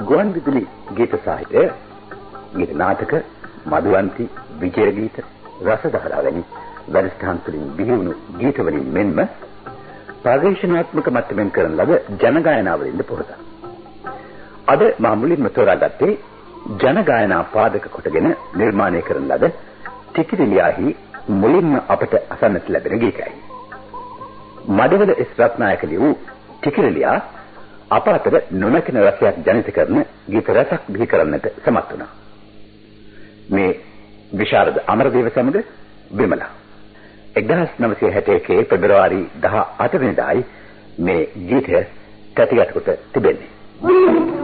ගුවන් විදුලි ගීත සාහිත්‍ය ගීත නාටක මధుවන්ති විජය ගීත රසධාරා වැනි වැඩසටහන් තුළින් බිහිවුණු ගීත වලින් මෙන්ම පරිශනාත්මක මට්ටමින් කරන ලද ජනගායනා වලින්ද පොරත. අද මා මුලින්ම තෝරාගත්තේ ජනගායනා පාදක කොටගෙන නිර්මාණය කරන ලද ටිකිරිලියාහි මුලින්ම අපට අසන්නට ලැබෙන ගීතයයි. මඩවල එස් රත්නායක ලියූ ටිකිරිලියා අප අතර නොනැකෙන රසයක් ජනිත කරන ගීත රසක් බිහි කරන්නට සමත් වුණා. මේ විශාරද අමරදේව සමග විමලා 1961 පෙබරවාරි 18 වෙනිදායි මේ ගීතය කැටිගත කොට තිබෙන්නේ.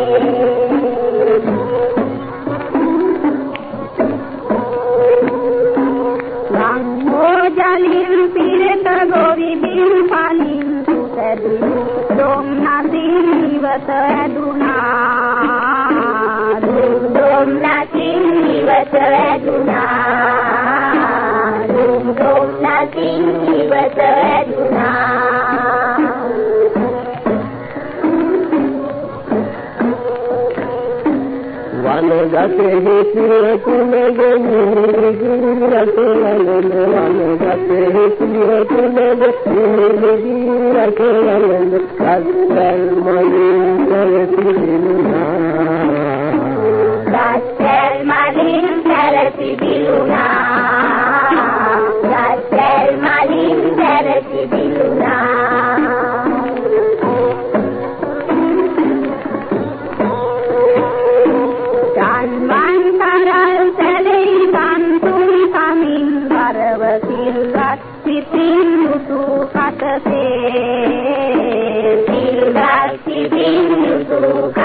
නිවස ඇදුනා දුම් දුම් නැති නිවස ඇදුනා. jate you. sire kume jate lalale jate he sire kume jate lalale jate lalale jate lalale jate lalale සිල්වත් සිටින් යුතු කතසේ